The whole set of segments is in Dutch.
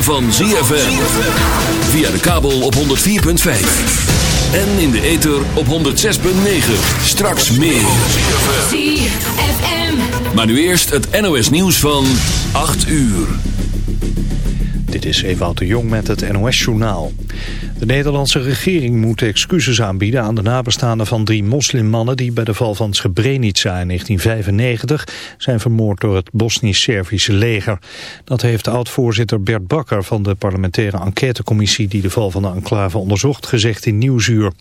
ritme van ZFM. Via de kabel op 104.5. En in de ether op 106.9. Straks meer. ZFM. Maar nu eerst het NOS nieuws van 8 uur. Dit is Ewout de Jong met het NOS-journaal. De Nederlandse regering moet excuses aanbieden aan de nabestaanden van drie moslimmannen... die bij de val van Srebrenica in 1995 zijn vermoord door het Bosnisch-Servische leger. Dat heeft oud-voorzitter Bert Bakker van de parlementaire enquêtecommissie... die de val van de enclave onderzocht, gezegd in Nieuwsuur.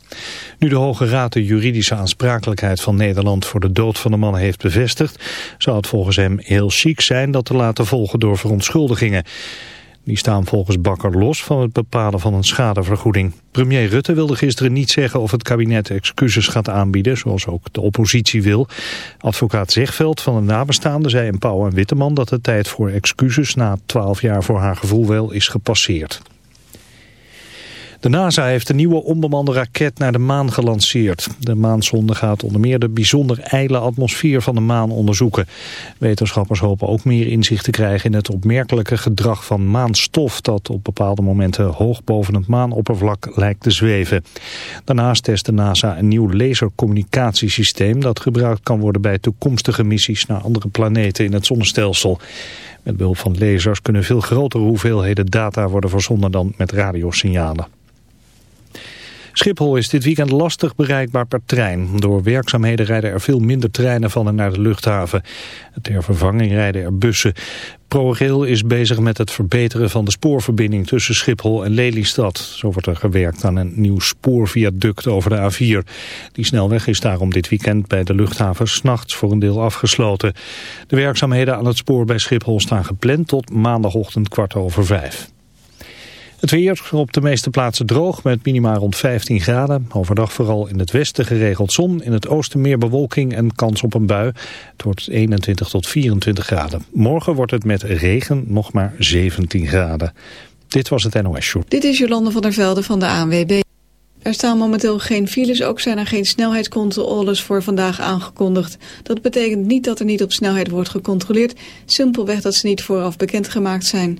Nu de Hoge Raad de juridische aansprakelijkheid van Nederland... voor de dood van de mannen heeft bevestigd... zou het volgens hem heel chic zijn dat te laten volgen door verontschuldigingen. Die staan volgens Bakker los van het bepalen van een schadevergoeding. Premier Rutte wilde gisteren niet zeggen of het kabinet excuses gaat aanbieden, zoals ook de oppositie wil. Advocaat Zegveld van de nabestaanden zei in Pauw en Witteman dat de tijd voor excuses na twaalf jaar voor haar gevoel wel is gepasseerd. De NASA heeft een nieuwe onbemande raket naar de maan gelanceerd. De maansonde gaat onder meer de bijzonder ijle atmosfeer van de maan onderzoeken. Wetenschappers hopen ook meer inzicht te krijgen in het opmerkelijke gedrag van maanstof... dat op bepaalde momenten hoog boven het maanoppervlak lijkt te zweven. Daarnaast test de NASA een nieuw lasercommunicatiesysteem... dat gebruikt kan worden bij toekomstige missies naar andere planeten in het zonnestelsel. Met behulp van lasers kunnen veel grotere hoeveelheden data worden verzonden dan met radiosignalen. Schiphol is dit weekend lastig bereikbaar per trein. Door werkzaamheden rijden er veel minder treinen van en naar de luchthaven. Ter vervanging rijden er bussen. ProRail is bezig met het verbeteren van de spoorverbinding tussen Schiphol en Lelystad. Zo wordt er gewerkt aan een nieuw spoorviaduct over de A4. Die snelweg is daarom dit weekend bij de luchthaven s'nachts voor een deel afgesloten. De werkzaamheden aan het spoor bij Schiphol staan gepland tot maandagochtend kwart over vijf. Het weer op de meeste plaatsen droog met minima rond 15 graden. Overdag vooral in het westen geregeld zon. In het oosten meer bewolking en kans op een bui. Het wordt 21 tot 24 graden. Morgen wordt het met regen nog maar 17 graden. Dit was het NOS Show. Dit is Jolande van der Velde van de ANWB. Er staan momenteel geen files, ook zijn er geen snelheidscontroles voor vandaag aangekondigd. Dat betekent niet dat er niet op snelheid wordt gecontroleerd, simpelweg dat ze niet vooraf bekendgemaakt zijn.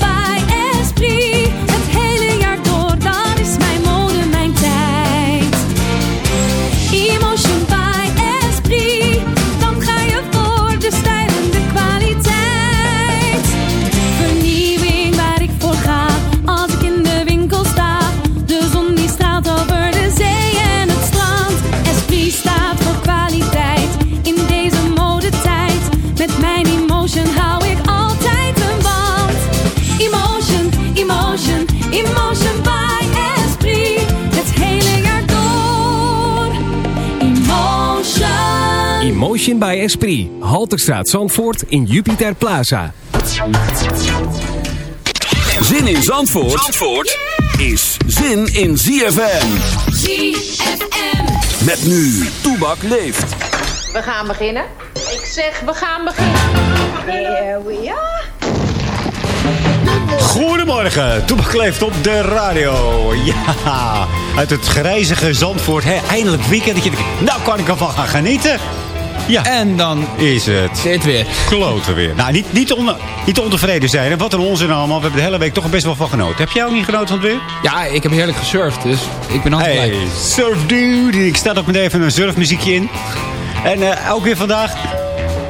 Ocean by Esprit. Halterstraat Zandvoort in Jupiter Plaza. Zin in Zandvoort, Zandvoort is zin in ZFM. ZFM. Met nu, Toebak leeft. We gaan beginnen. Ik zeg, we gaan beginnen. Here we are. Goedemorgen, Toebak leeft op de radio. Ja, uit het grijzige Zandvoort. Hè, eindelijk weekend. Dat je denkt, nou kan ik ervan gaan genieten. Ja. En dan is het... Dit weer. Kloten weer. Nou, niet, niet, on, niet ontevreden zijn. Wat een onzin allemaal. We hebben de hele week toch best wel van genoten. Heb jij ook niet genoten van het weer? Ja, ik heb heerlijk gesurfd, dus ik ben altijd Hey, blij. surf dude. Ik sta ook met even een surfmuziekje in. En eh, ook weer vandaag...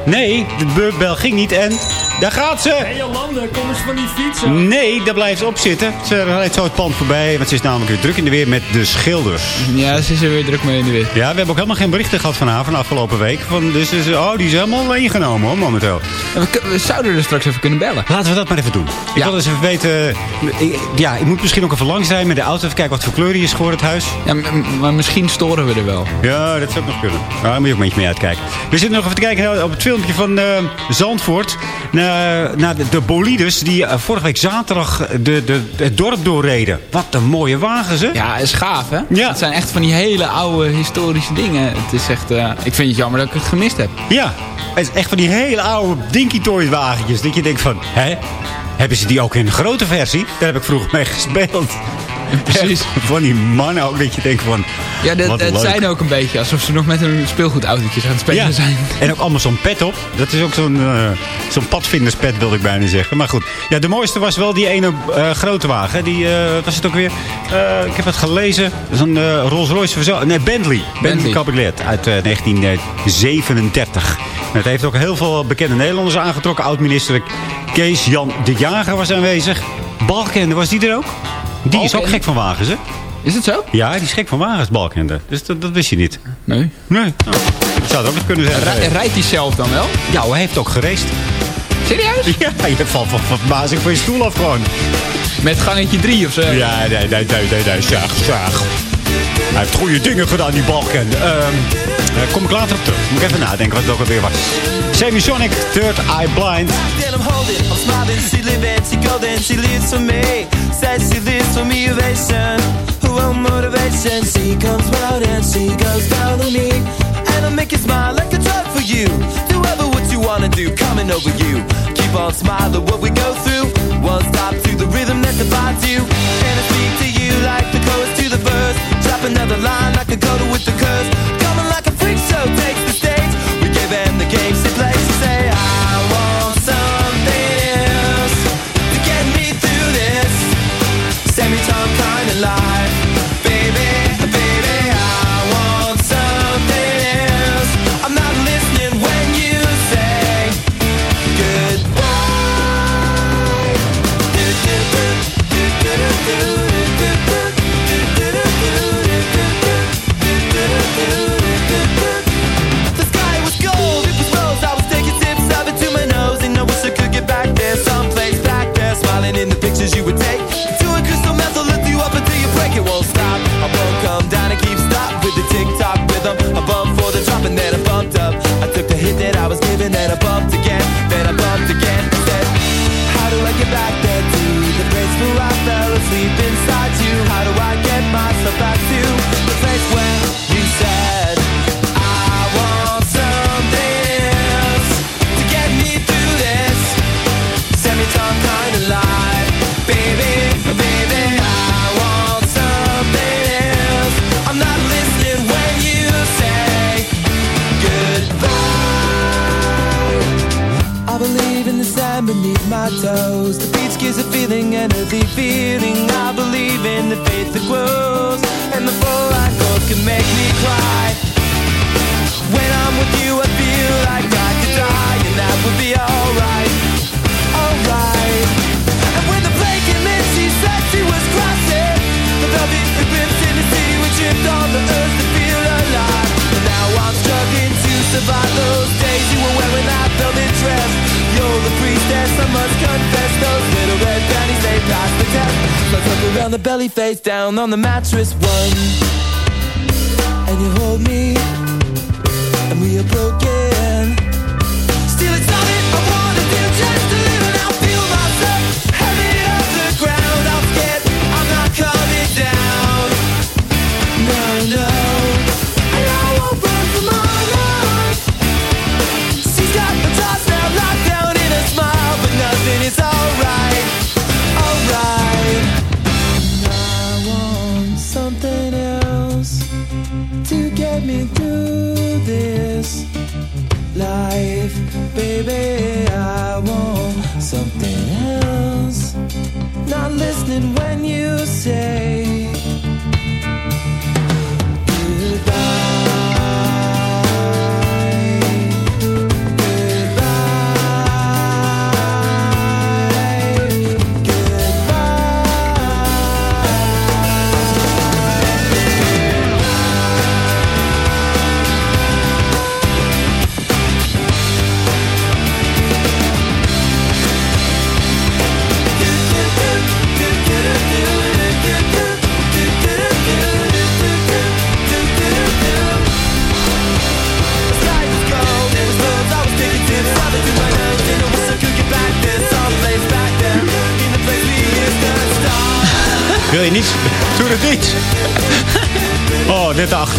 Nee, de beurbel ging niet en... Daar gaat ze! Hey Jolande, kom eens van die fietsen. Nee, daar blijft ze op zitten. Ze rijdt zo het pand voorbij. Want ze is namelijk weer druk in de weer met de schilders. Ja, ze is er weer druk mee in de weer. Ja, we hebben ook helemaal geen berichten gehad van haar van de afgelopen week. Van, dus is, oh, die is helemaal ingenomen hoor, momenteel. En We, we zouden er straks even kunnen bellen. Laten we dat maar even doen. Ik Ja. wil eens even weten... ik- ja, ik moet misschien ook even langs zijn met de auto. Even kijken wat voor kleur die is geworden, het huis. Ja, maar misschien storen we er wel. Ja, dat zou ook nog kunnen. Ja, daar moet je ook een beetje mee uitkijken. We zitten nog even te kijken naar- op het filmpje van eh, Zandvoort. Naar de, de bolides die eh, vorige week zaterdag de, de, het dorp doorreden. Wat een mooie wagens, hè? Ja, is gaaf, hè? Ja. Het zijn echt van die hele oude historische dingen. Het is echt... eh, ik vind het jammer dat ik het gemist heb. Ja, het is echt van die hele oude Dinky Toys wagentjes. Dat je denkt van, hè? Hebben ze die ook in een grote versie? Daar heb ik vroeger mee gespeeld. Precies. Van die mannen ook, dat je denkt van... Ja, dat- het leuk. zijn ook een beetje alsof ze nog met hun speelgoedautootjes aan het spelen Ja, zijn. en ook allemaal zo'n pet op. Dat is ook zo'n eh, zo'n padvinderspet, wilde ik bijna zeggen. Maar goed, ja, de mooiste was wel die ene eh, grote wagen. Die, eh, was het ook weer? Ik heb het gelezen. Zo'n Rolls Royce of zo. Nee, Bentley. Bentley Cabriolet uit eh, 1937. En het heeft ook heel veel bekende Nederlanders aangetrokken. Oud-minister Kees Jan de Jager was aanwezig. Balkende, was die er ook? Die is ook gek van wagens, hè? Is het zo? Ja, die is gek van wagens, Balkende. Dus dat, dat wist je niet. Nee. Nee. Nou, dat zou het ook kunnen zijn. Rij- rijdt hij zelf dan wel? Ja, hij heeft ook geraced. Serieus? Ja, je valt van verbazing van je stoel af gewoon. Met gangetje 3 of zo? Ja, nee, nee, nee, nee, nee, zaag. Hij heeft goede dingen gedaan, die balken. Ehm daar kom ik later op terug. Moet ik even nadenken wat het ook alweer was. Semisonic, Third Eye Blind. Keep on smiling what we go through. One stop to the rhythm that divides you. And I speak to you like the chorus another line like a coda with the curse. Coming like a freak show takes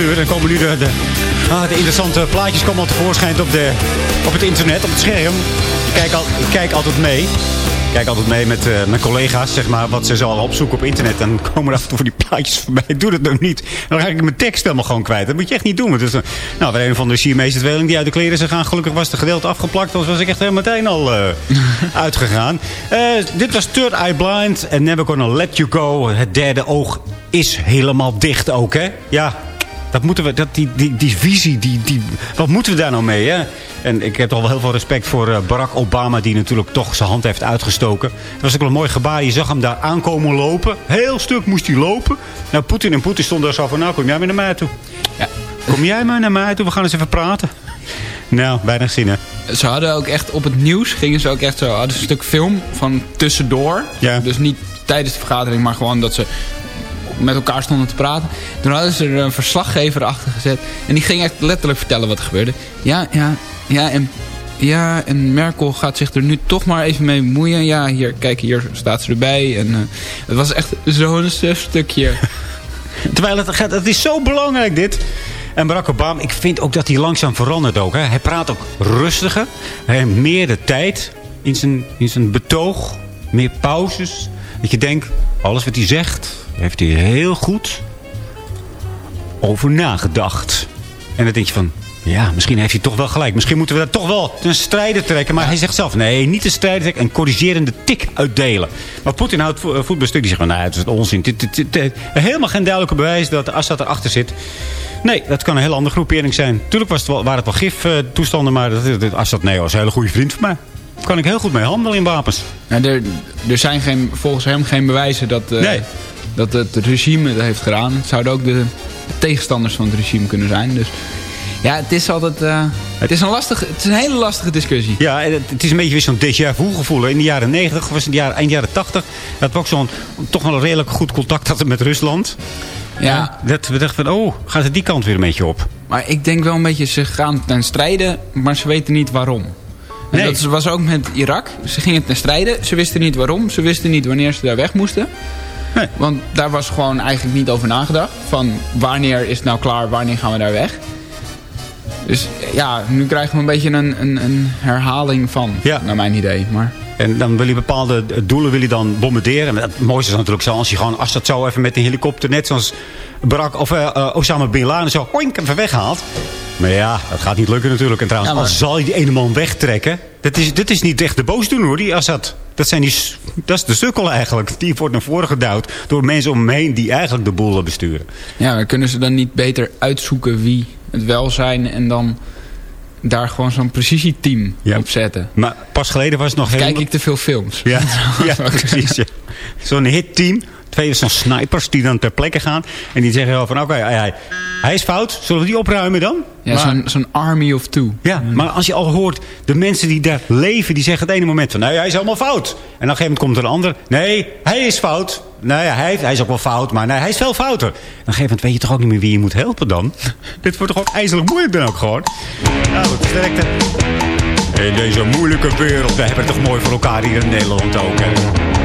uur. Dan komen nu de, de, ah, de interessante plaatjes komen al tevoorschijn op, de, op het internet, op het scherm. Ik kijk, al, ik kijk altijd mee. Ik kijk altijd mee met eh, mijn collega's, zeg maar, wat ze zo al opzoeken op internet. En dan komen er af en toe van die plaatjes voorbij. Doe dat nou niet. Dan ga ik mijn tekst helemaal gewoon kwijt. Dat moet je echt niet doen. Want eh, nou, weer een van de Siamese tweeling die uit de kleren is gegaan. Gelukkig was de gedeelte afgeplakt. Anders was ik echt helemaal meteen al eh, uitgegaan. Dit was Third Eye Blind en Never Gonna Let You Go. Het derde oog is helemaal dicht ook, hè? Ja, dat moeten we, dat, die, die, die visie, die, die, wat moeten we daar nou mee, hè? En ik heb toch wel heel veel respect voor eh, Barack Obama... die natuurlijk toch zijn hand heeft uitgestoken. Dat was ook wel een mooi gebaar. Je zag hem daar aankomen lopen. Heel stuk moest hij lopen. Nou, Poetin en Poetin stonden daar zo van... nou, kom jij maar naar mij toe. Ja. Kom jij maar naar mij toe, we gaan eens even praten. Nou, weinig zin, hè? Ze hadden ook echt op het nieuws, gingen ze ook echt zo, hadden ze een stuk film van tussendoor. Ja. Dus niet tijdens de vergadering, maar gewoon dat ze met elkaar stonden te praten. Toen hadden ze er een verslaggever achter gezet. En die ging echt letterlijk vertellen wat er gebeurde. Ja, ja, ja, en, ja, en Merkel gaat zich er nu toch maar even mee bemoeien. Ja, hier, kijk, hier staat ze erbij. En eh, het was echt zo'n stukje. Terwijl het, gaat, het is zo belangrijk dit. En Barack Obama, ik vind ook dat hij langzaam verandert ook. Hè. Hij praat ook rustiger. Hij heeft meer de tijd in zijn, in zijn betoog. Meer pauzes. Dat je denkt, alles wat hij zegt, heeft hij heel goed over nagedacht. En dan denk je van, ja, misschien heeft hij toch wel gelijk. Misschien moeten we daar toch wel een strijder trekken. Maar hij zegt zelf, nee, niet een strijder trekken. Een corrigerende tik uitdelen. Maar Poetin houdt eh, voetbalstuk. Die zegt, van, nou, het is onzin. Dit, dit, dit- dit- helemaal geen duidelijke bewijs dat Assad erachter zit. Nee, dat kan een heel andere groepering zijn. Tuurlijk was het wel, waren het wel giftoestanden. Maar dat, dat, Assad, nee, was een hele goede vriend van mij. Daar kan ik heel goed mee handelen in wapens. Ja, er, er zijn geen, volgens hem geen bewijzen dat, eh, Nee. Dat het regime het heeft gedaan. Het zouden ook de tegenstanders van het regime kunnen zijn. Dus ja, het is altijd... eh, het, is een lastige, het is een hele lastige discussie. Ja, en het, het is een beetje weer zo'n déjà vu gevoel. In de jaren 90, was in de jaren, eind jaren 80... dat we ook zo'n toch wel een redelijk goed contact hadden met Rusland. Ja. Dat we dachten van, oh, gaat het die kant weer een beetje op? Maar ik denk wel een beetje, ze gaan ten strijde, maar ze weten niet waarom. En Nee. dat was ook met Irak. Ze gingen ten strijde, ze wisten niet waarom. Ze wisten niet wanneer ze daar weg moesten. Want daar was gewoon eigenlijk niet over nagedacht. Van wanneer is het nou klaar, wanneer gaan we daar weg? Dus ja, nu krijgen we een beetje een, een, een herhaling van, Ja. naar mijn idee. Maar En dan wil je bepaalde doelen wil je dan bombarderen. Het mooiste is natuurlijk zo als je gewoon, als dat zo even met een helikopter, net zoals Barack of eh, eh, Osama Bin Laden, zo oink, even weghaalt. Maar ja, dat gaat niet lukken natuurlijk. En trouwens, Ja, maar- als zal je die ene man wegtrekken, dat is, dit is niet echt de boosdoener hoor, die Assad. Dat, zijn die, dat is de sukkel eigenlijk. Die wordt naar voren gedouwd door mensen om hem heen die eigenlijk de boel besturen. ja, maar kunnen ze dan niet beter uitzoeken wie het wel zijn... en dan daar gewoon zo'n precisieteam Ja. op zetten? Maar pas geleden was het nog helemaal... kijk ik te veel films? Ja, precies. ja. Zo'n hitteam. Twee zo'n snipers die dan ter plekke gaan. En die zeggen wel van, oké, hij, hij, hij is fout. Zullen we die opruimen dan? Ja, zo'n zo'n army of two. ja, maar als je al hoort, de mensen die daar leven, die zeggen het ene moment van, nee, hij is helemaal fout. En op een gegeven moment komt er een ander, nee, hij is fout. Nee, hij, hij is ook wel fout, maar nee, hij is veel fouter. En op een gegeven moment weet je toch ook niet meer wie je moet helpen dan? Dit wordt toch ook ijzerlijk moeilijk dan ook gewoon? Nou, goed, sterkte. In deze moeilijke wereld, we hebben het toch mooi voor elkaar hier in Nederland ook, hè?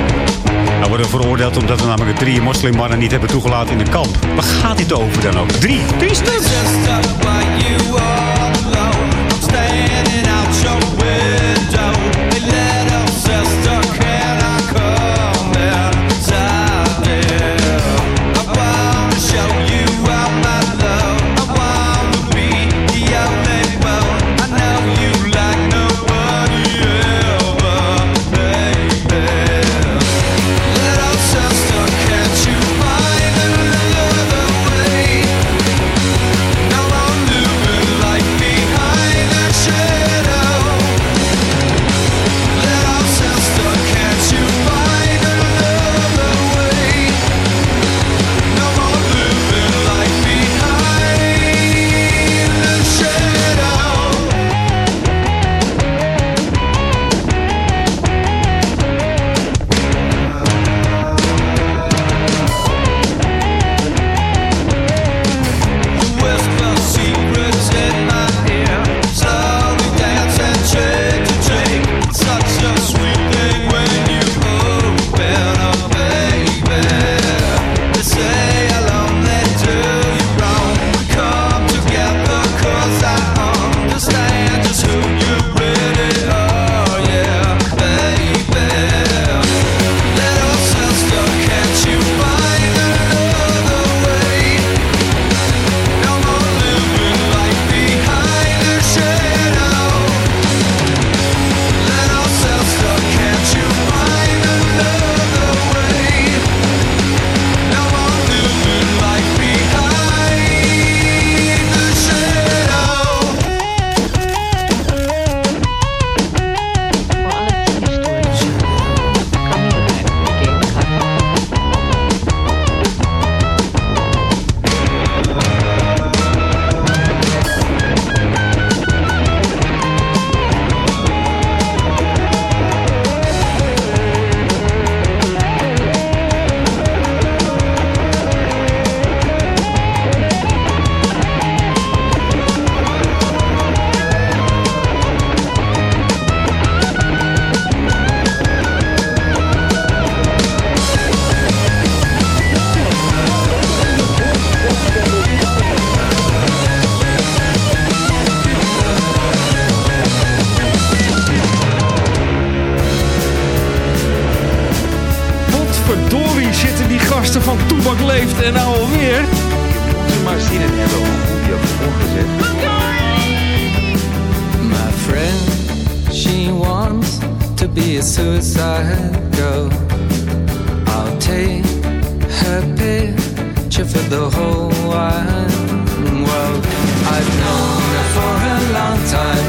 Nou worden veroordeeld omdat we namelijk drie moslimmannen niet hebben toegelaten in de kamp. Waar gaat dit over dan ook? Drie? Drie teksten van Toebak leeft en nou alweer. Je moet er maar zin in hebben. Goeie voorgezet. My friend, she wants to be a suicide girl. I'll take her picture for the whole wide world. I've known her for a long time.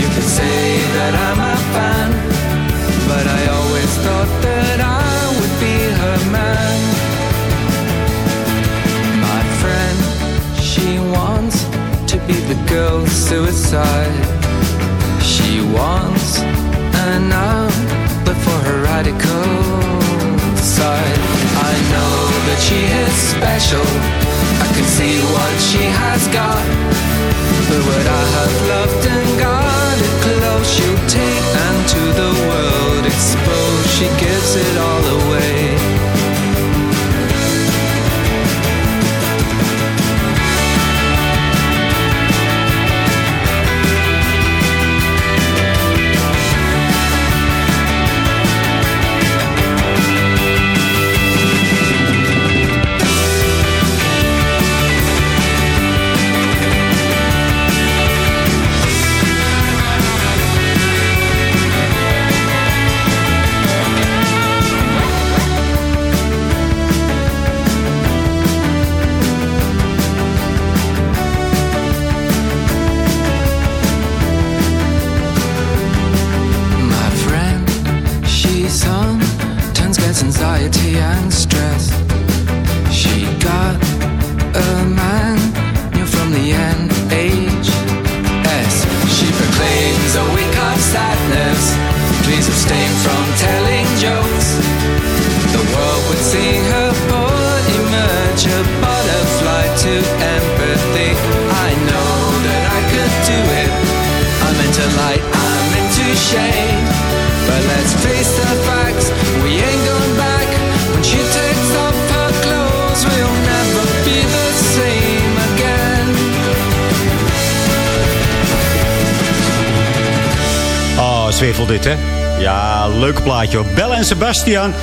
You could say that I'm a fan, but I always thought that I would be her man. Be the girl suicide. She wants an outlet for her radical side. I know that she is special. I can see what she has got. But what I have loved and guarded close, she'll take and to the world expose. She gives it all away. The NHS. Ja, leuk plaatje hoor. Belle en Sebastian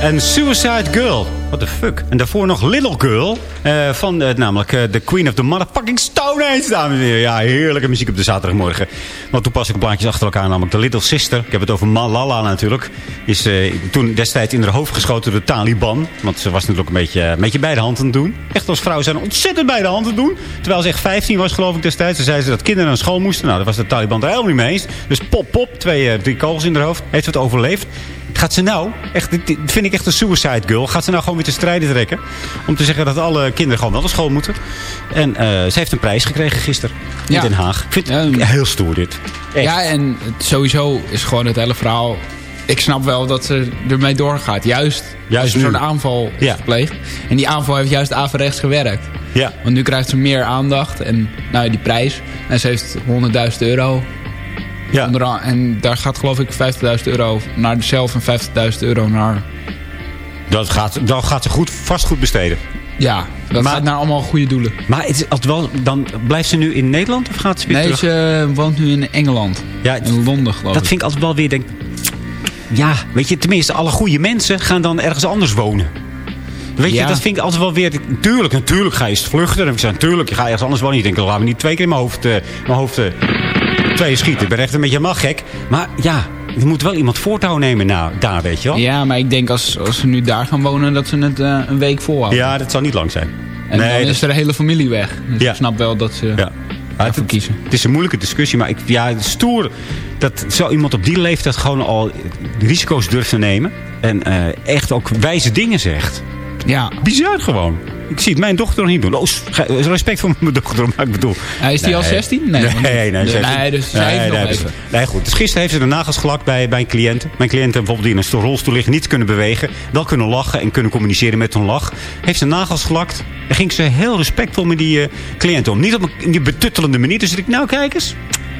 en Suicide Girl. What the fuck? En daarvoor nog Little Girl. eh, van eh, namelijk eh, The Queen of the Motherfucking Stone Age, dames en heren. Ja, heerlijke muziek op de zaterdagmorgen. Wat toepasselijke plaatjes achter elkaar, namelijk The Little Sister. Ik heb het over Malala natuurlijk. Is eh, toen destijds in haar hoofd geschoten door de Taliban. Want ze was natuurlijk een beetje, een beetje bij de hand aan het doen. Echt als vrouw zijn ontzettend bij de hand aan het doen. Terwijl ze echt 15 was geloof ik destijds. Ze zei ze dat kinderen naar school moesten. Nou, daar was de Taliban er helemaal niet mee eens. Dus pop, pop, twee, eh, drie kogels in haar hoofd. Heeft het overleefd. Gaat ze nou, echt, dit vind ik echt een suicide girl. Gaat ze nou gewoon weer te strijden trekken. Om te zeggen dat alle kinderen gewoon wel naar school moeten. En eh, ze heeft een prijs gekregen gisteren in Ja. Den Haag. Ik vind het heel stoer dit. Echt. Ja, en sowieso is gewoon het hele verhaal... Ik snap wel dat ze ermee doorgaat. Juist, Juist zo'n aanval is Ja. gepleegd. En die aanval heeft juist averechts gewerkt. Ja. Want nu krijgt ze meer aandacht. En nou, die prijs. En ze heeft 100.000 euro. Ja. Onderaan- en daar gaat geloof ik 50.000 euro naar zelf en 50.000 euro naar... Dat gaat, dat gaat ze goed, vast goed besteden. Ja, dat Maar- gaat naar allemaal goede doelen. Maar het is wel, dan blijft ze nu in Nederland of gaat ze weer Nee, terug? ze woont nu in Engeland. Ja, in Londen geloof dat ik. vind ik altijd wel weer, denk Ja, weet je, tenminste, alle goede mensen gaan dan ergens anders wonen. Weet je, dat vind ik altijd wel weer... Tuurlijk, natuurlijk ga je eens vluchten. En ik zeg, natuurlijk, je gaat ergens anders wonen. Je denkt, laat me niet twee keer in mijn hoofd, eh, mijn hoofd eh, twee schieten. Ik ben echt een beetje mal gek. Maar ja, er moet wel iemand voortouw nemen nou, daar, weet je wel. Ja, maar ik denk als, als ze nu daar gaan wonen dat ze het eh, een week volhouden. Ja, dat zal niet lang zijn. En Nee, dan dat- is er de hele familie weg. Dus Ja. ik snap wel dat ze Ja. Maar het, kiezen. het is een moeilijke discussie, maar ik, ja, stoer dat zo iemand op die leeftijd gewoon al risico's durft te nemen. En eh, echt ook wijze dingen zegt. Ja. Bizar gewoon. Ik zie het mijn dochter nog niet doen. Oh, ge- respect voor mijn dochter, maar ik bedoel... Ja, is die al 16? Nee, Nee, nee, nee, ze heeft- Nee, dus zij heeft nog nee, even. Nee, goed. Dus gisteren heeft ze de nagels gelakt bij, bij een cliënt. Mijn cliënten bijvoorbeeld die in een rolstoel liggen, niet kunnen bewegen. Wel kunnen lachen en kunnen communiceren met hun lach. Heeft ze nagels gelakt. En ging ze heel respectvol met die eh cliënt om. Niet op een, in die betuttelende manier. Dus ik, nou kijk eens.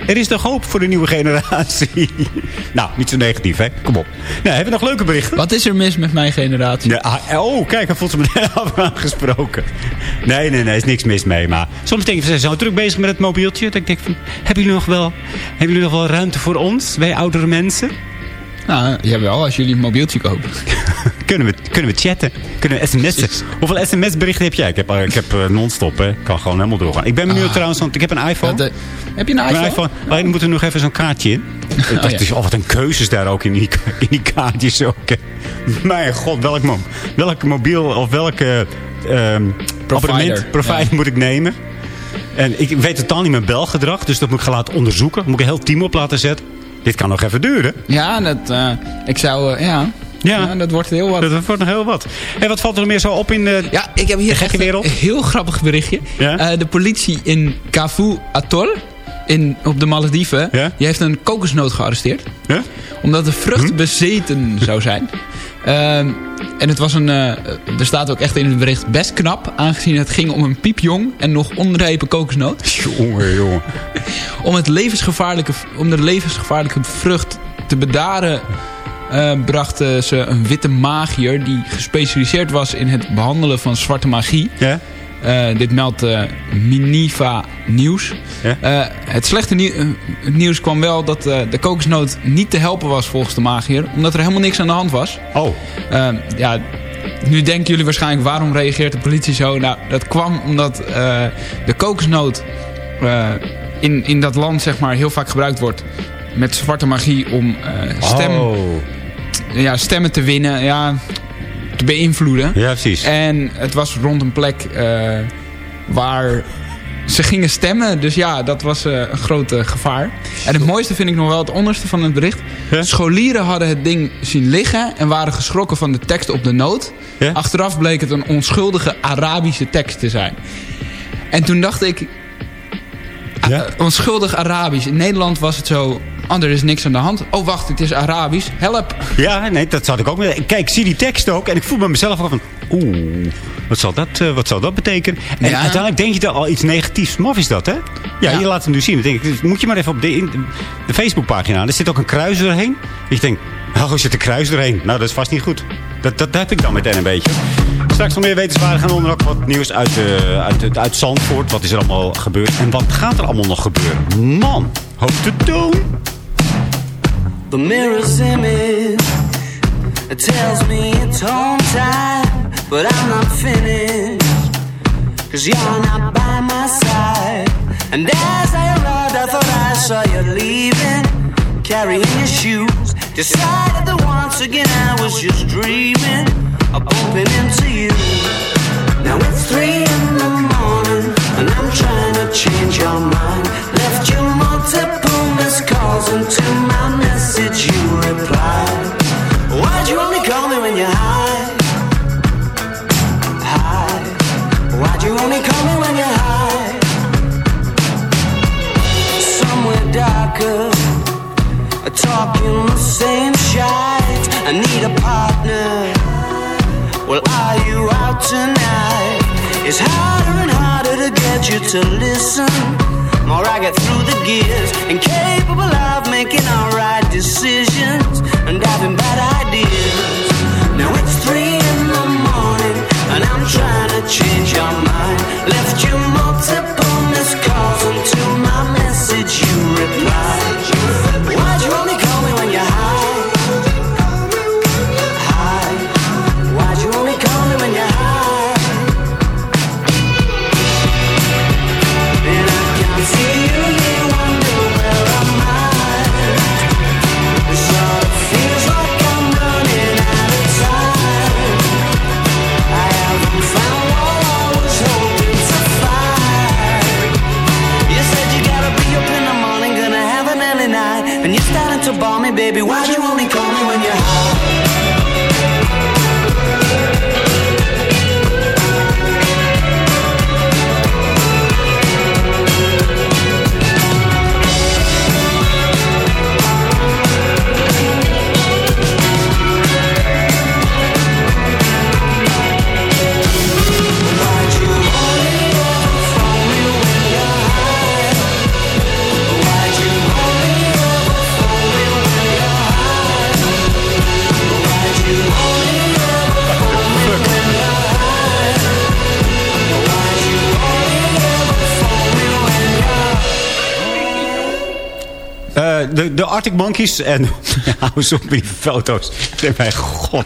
Er is nog hoop voor de nieuwe generatie. nou, niet zo negatief, hè? Kom op. Nou, hebben we nog leuke berichten? Wat is er mis met mijn generatie? Ja, ah, oh, kijk, hij voelt ze meteen af aangesproken. Nee, nee, nee, er is niks mis mee. Maar soms denk ik, ze zijn zo druk bezig met het mobieltje. Dat ik denk van, hebben jullie nog wel, hebben jullie nog wel ruimte voor ons, wij oudere mensen? Nou, jawel, als jullie een mobieltje kopen. Kunnen we, kunnen we chatten? Kunnen we sms'en? Hoeveel sms-berichten heb jij? Ik heb, eh, ik heb eh, non-stop, hè. Ik kan gewoon helemaal doorgaan. Ik ben benieuwd trouwens, want ik heb een iPhone. Ah. Ja, de- heb je een iPhone? Alleen moet er nog even zo'n kaartje in. dat ja. is, oh, wat een keuzes daar ook in die, in die kaartjes ook. hè. Mijn god, welk, mo welke mobiel of welke ehm abonnement, provider ja. moet ik nemen? En ik weet totaal niet mijn belgedrag, dus dat moet ik gaan laten onderzoeken. Moet ik een heel team op laten zetten. Dit kan nog even duren. Ja, dat, eh, ik zou... eh, ja. Ja. dat wordt heel wat. Dat wordt nog heel wat. En wat valt er meer zo op in de, Ja, ik heb hier de gekke echt wereld? een heel grappig berichtje. Ja? Eh, de politie in Cavu Atoll, in, op de Malediven, Ja? die heeft een kokosnoot gearresteerd. Ja? Omdat de vrucht Hm? bezeten zou zijn. Ehm, en het was een, eh, er staat ook echt in het bericht best knap, aangezien het ging om een piepjong en nog onrijpe kokosnoot. Jongen, jongen. Om, het levensgevaarlijke, om de levensgevaarlijke vrucht te bedaren... eh, brachten ze een witte magier die gespecialiseerd was in het behandelen van zwarte magie. Ja? Eh, dit meldt eh, Miniva Nieuws. Ja? Eh, het slechte nieuw- nieuws kwam wel dat de kokosnoot niet te helpen was volgens de magier. Omdat er helemaal niks aan de hand was. Oh. Eh, ja, nu denken jullie waarschijnlijk waarom reageert de politie zo? Nou, dat kwam omdat de kokosnoot in, in dat land zeg maar, heel vaak gebruikt wordt met zwarte magie om stem, Oh. ja, stemmen te winnen, ja, te beïnvloeden. Ja, precies. En het was rond een plek eh, waar ze gingen stemmen. Dus ja, dat was eh, een groot eh, gevaar. En het mooiste vind ik nog wel het onderste van het bericht. Ja? Scholieren hadden het ding zien liggen en waren geschrokken van de tekst op de noot. Ja? Achteraf bleek het een onschuldige Arabische tekst te zijn. En toen dacht ik, Ja? eh, onschuldig Arabisch. In Nederland was het zo, oh, er is niks aan de hand. Oh, wacht, het is Arabisch. Help. Ja, nee, dat zat ik ook. mee. Kijk, ik zie die tekst ook en ik voel bij mezelf al van... Oeh, wat zal dat, eh, wat zal dat betekenen? En Ja. uiteindelijk denk je dan al iets negatiefs. Maf is dat, hè? Ja, Ja. je laat hem nu zien. Dan denk ik, dus moet je maar even op de, de Facebookpagina. Er zit ook een kruis doorheen. Ik denk, oh, er zit een kruis doorheen. Nou, dat is vast niet goed. Dat, dat, dat heb ik dan meteen een beetje. Straks nog meer wetenswaardig gaan onder ook wat nieuws uit, uit, uit, uit Zandvoort. Wat is er allemaal gebeurd? En wat gaat er allemaal nog gebeuren? Man, hoop to do. The mirror's image it tells me it's home time, but I'm not finished. Cause you're not by my side. And as I arrived, I thought I saw you leaving, carrying your shoes. Decided that once again I was just dreaming of bumping into you. Now it's three in the morning, and I'm trying to change your mind. Left you multiple missed calls, and to my message you replied. Why'd you only call me when you're high? High. Why'd you only call me when you're high? Somewhere darker, talking the same shite. I need a partner. Well, are you out tonight? It's harder and harder to get you to listen. More I get through the gears, incapable of making alright decisions and having bad ideas. Now it's three in the morning, and I'm trying to change your mind. Left you multiple Arctic Monkeys. En hou eens op die foto's. Ik denk, mijn god.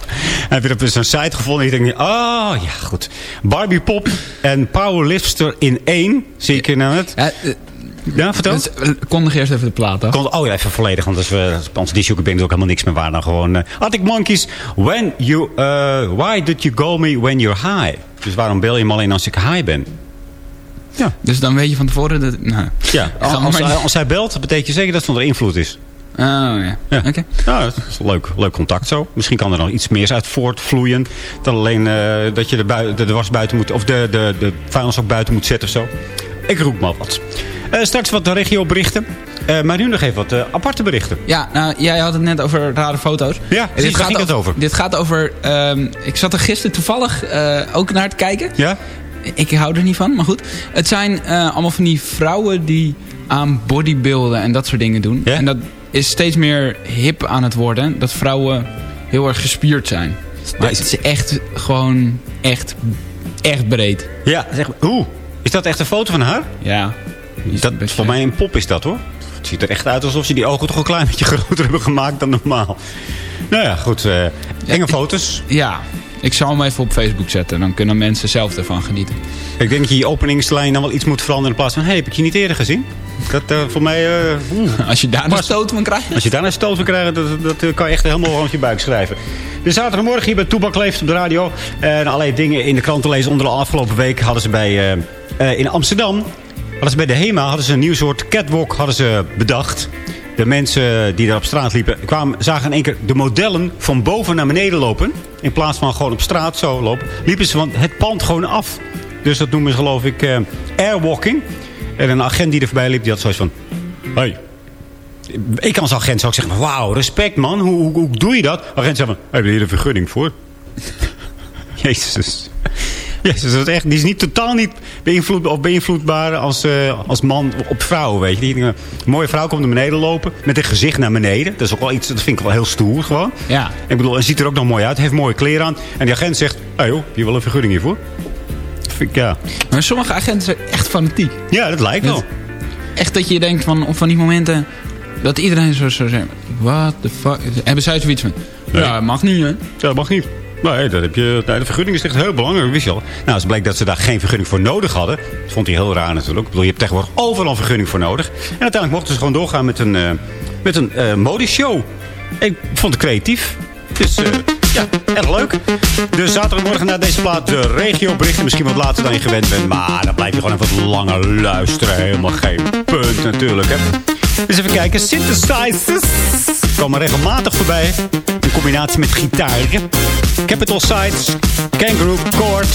Heb je op zo'n site gevonden. Ik denk, oh ja, goed. Barbie Pop en Powerlifter in één. Zie ik hier nou net. Ja, vertel. Dus, eh, kondig eerst even de plaat af. Kon- oh ja, even volledig, want als we onze disjoeken ben is ook helemaal niks meer waar dan gewoon. eh Arctic Monkeys, when you, eh, why did you call me when you're high? Dus waarom bel je me alleen als ik high ben? Ja. Dus dan weet je van tevoren dat... Nou, Ja, als, als hij belt, betekent je zeker dat het onder invloed is. Oh ja. Ja. Oké. Ja, dat is leuk, leuk contact zo. Misschien kan er nog iets meer uit voortvloeien. Dan alleen eh, dat je de, bui- de, de was buiten moet... of de, de, de vuilnis ook buiten moet zetten of zo. Ik roep maar wat. Eh, straks wat de regio berichten. Eh, maar nu nog even wat aparte berichten. Ja, nou, jij had het net over rare foto's. Ja, precies, daar ging het over. Dit gaat over... ehm, ik zat er gisteren toevallig ook naar te kijken. Ja? Ik hou er niet van, maar goed. Het zijn allemaal van die vrouwen die aan bodybuilden en dat soort dingen doen. En dat is steeds meer hip aan het worden. Dat vrouwen heel erg gespierd zijn. Maar het is echt gewoon echt, echt breed. Ja, zeg maar. Oeh, is dat echt een foto van haar? Ja. Dat, voor mij een pop is dat hoor. Het ziet er echt uit alsof ze die ogen toch een klein beetje groter hebben gemaakt dan normaal. Nou ja, goed. eh, enge foto's. Ja, ik zal hem even op Facebook zetten. Dan kunnen mensen zelf ervan genieten. Ik denk dat je je openingslijn dan wel iets moet veranderen in plaats van... hé, hey, heb ik je niet eerder gezien? Dat eh, voor mij... eh. Als je daar een stoot van krijgt. Als je daar een stoot van krijgt, dat, dat eh, kan je echt helemaal rond je buik schrijven. De zaterdagmorgen hier bij Toebak leeft op de radio. En allerlei dingen in de krant te lezen. Onder de afgelopen week hadden ze bij, eh, eh, in Amsterdam... hadden ze bij de HEMA hadden ze een nieuw soort catwalk hadden ze bedacht. De mensen die daar op straat liepen... Kwamen, zagen in één keer de modellen van boven naar beneden lopen. In plaats van gewoon op straat zo lopen. Liepen ze van het pand gewoon af. Dus dat noemen ze geloof ik eh, airwalking. En een agent die er voorbij liep, die had zoiets van... Hey, ik als agent zou ik zeggen, wauw, respect man, hoe, hoe, hoe doe je dat? Agent zei van, heb je hier een vergunning voor? Jezus. Jezus, dat is echt, die is niet totaal niet beïnvloed, of beïnvloedbaar als, eh, als man op vrouw, weet je. Die, een mooie vrouw komt naar beneden lopen, met een gezicht naar beneden. Dat is ook wel iets, dat vind ik wel heel stoer gewoon. Ja. Ik bedoel, en ziet er ook nog mooi uit, heeft mooie kleren aan. En die agent zegt, hé joh, heb je wel een vergunning hiervoor? Dat vind ik, ja. Maar sommige agenten zijn echt fanatiek. Ja, dat lijkt wel. Echt dat je denkt van, op van die momenten... dat iedereen zo zou zeggen... What the fuck? Hebben zij zoiets van... Nee. Ja, mag niet, hè? Ja, dat mag niet. Nee, dat heb je, nee, de vergunning is echt heel belangrijk, wist je al. Nou, als blijkt dat ze daar geen vergunning voor nodig hadden. Dat vond hij heel raar natuurlijk. Ik bedoel, je hebt tegenwoordig overal een vergunning voor nodig. En uiteindelijk mochten ze gewoon doorgaan met een, eh met een eh, modeshow. Ik vond het creatief. Dus eh, ja, erg leuk. Dus zaterdagmorgen na deze plaat de regioberichten. Misschien wat later dan je gewend bent. Maar dan blijf je gewoon even wat langer luisteren. Helemaal geen punt natuurlijk, hè. Dus even kijken. Synthesizers komen regelmatig voorbij. In combinatie met gitaar. Capital Sides, Kangaroo Court.